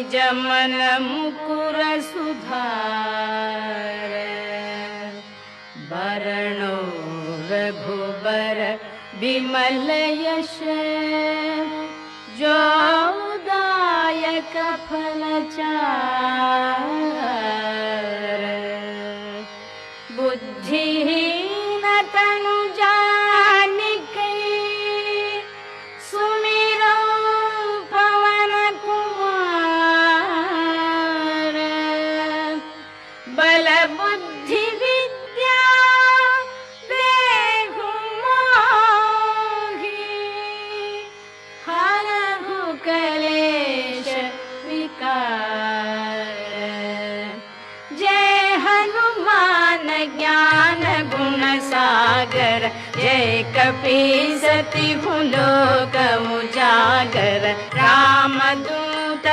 निज मन मुकुर सुधार वरणो रघुबर विमल यश। जोदायक फल सागर जय कपी सती लोक उजागर। रामदूत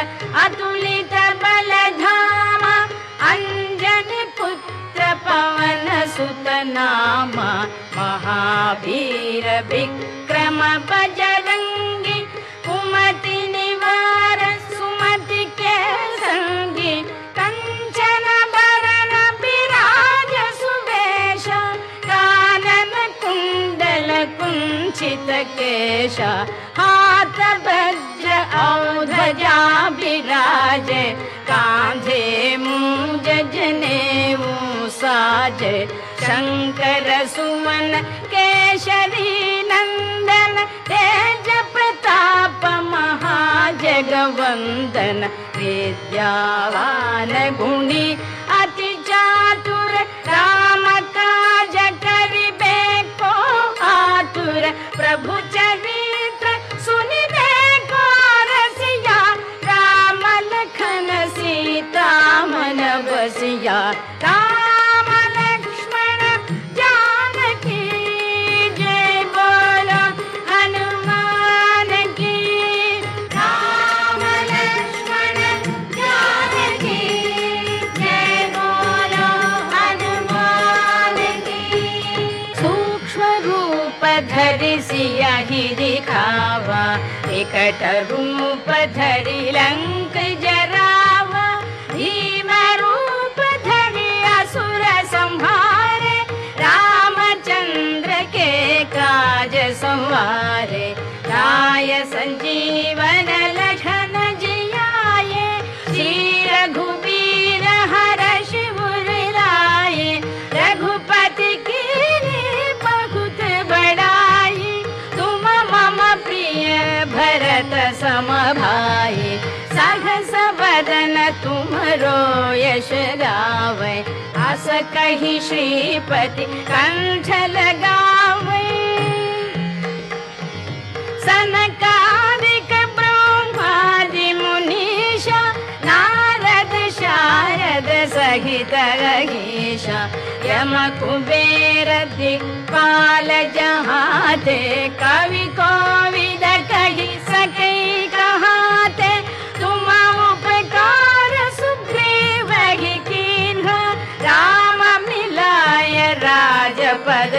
अतुलित बल धामा अंजनी पुत्र पवन सुत नामा। महावीर विक्रम बजरंगी कुंडल कुंचित केश हाथ वज्र औध्वजा विराज कांधे मूज जनेऊ साज। शंकर सुमन केशरी नंदन तेज प्रताप महाजगवंदन विद्यावान गुणी लक्ष्मण जानकी जय बोलो हनुमान की। राम लक्ष्मण जानकी जय बोलो हनुमान की। सूक्ष्म रूप धरि लंक जरावा संजीवन लखन जियाए श्री रघुबीर हर लाए रघुपति बहुत बड़ाई तुम मम प्रिय भरत सम भाई सहस बदन तुमरो यश गावे अस कही श्रीपति कंठ लगावे यम कुबेर दिक्पाल जहाते कवि उपकार सुग्रीव ही कीन्हा राम मिलाय राजपद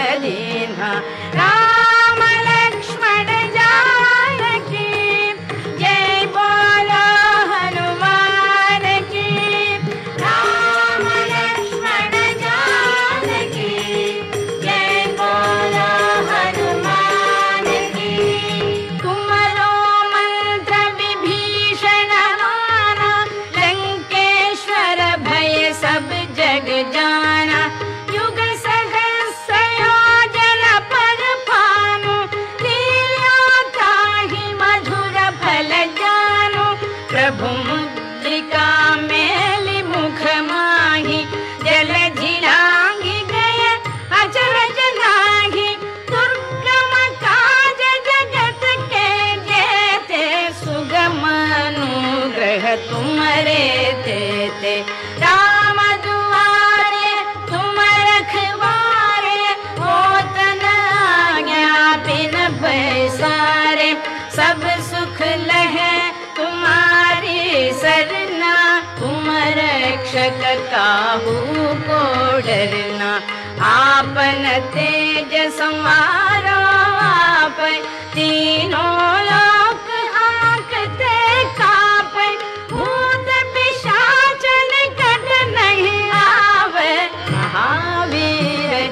अनुग्रह तुमरे तेते राम दुआरे तुम रखवारे होतन आज्ञा बिन पैसारे सब सुख लहे तुम्हारी सरना तुम रक्षक काहू को डरना। आपन तेज समारो आप तीनों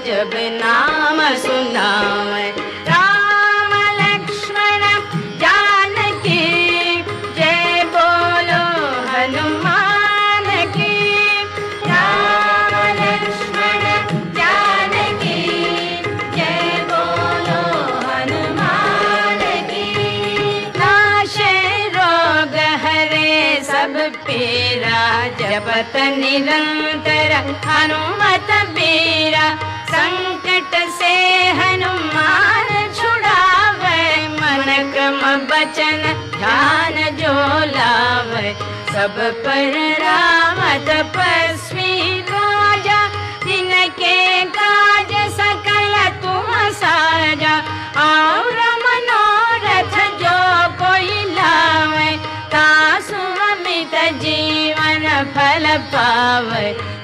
जब नाम सुना राम लक्ष्मण जानके जय बोलो हनुमान की। राम लक्ष्मण जानकी जय बोलो हनुमान हनुमी नाश हरे सब पीरा जपत जल हनुमत पीरा। संकट से हनुमान छुड़ावे मन क्रम बचन ध्यान जो लावे। सब पर राम तपस्वी राजा तिनके काज सकल तुम साजा। और मनोरथ जो कोई लावे, तासु अमित जीवन फल पावे।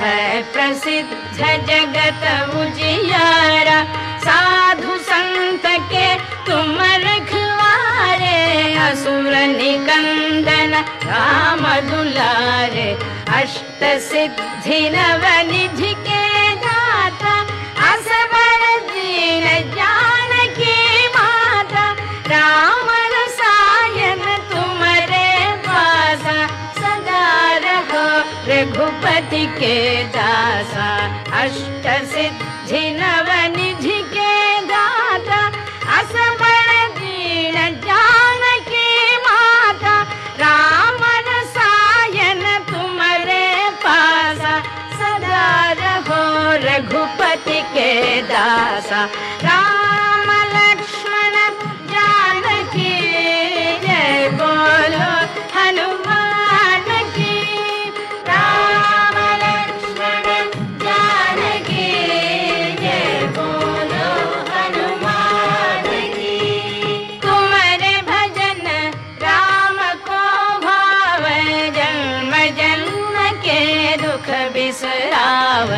है प्रसिद्ध जगत उजियारा। साधु संत के तुम रखवारे असुर निकंदन राम दुलारे अष्ट सिद्धि नव निधि के के दासा अष्ट सिद्धि नव निधि के दाता असबर दीन जानकी माता राम रसायन तुम्हारे पासा सदा रहो रघुपति के दासा राम बिसराव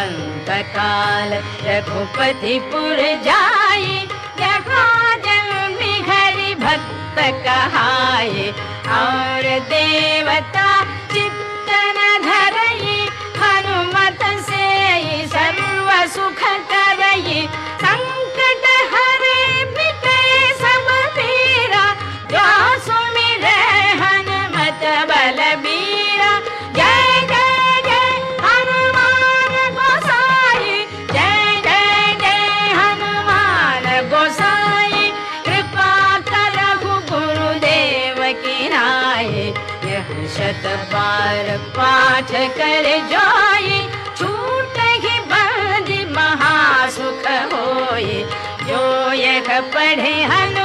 अंत काल रघुपति पुर जाई जहाँ जन्मी हरि भक्त कहाए और देवता पढ़े हम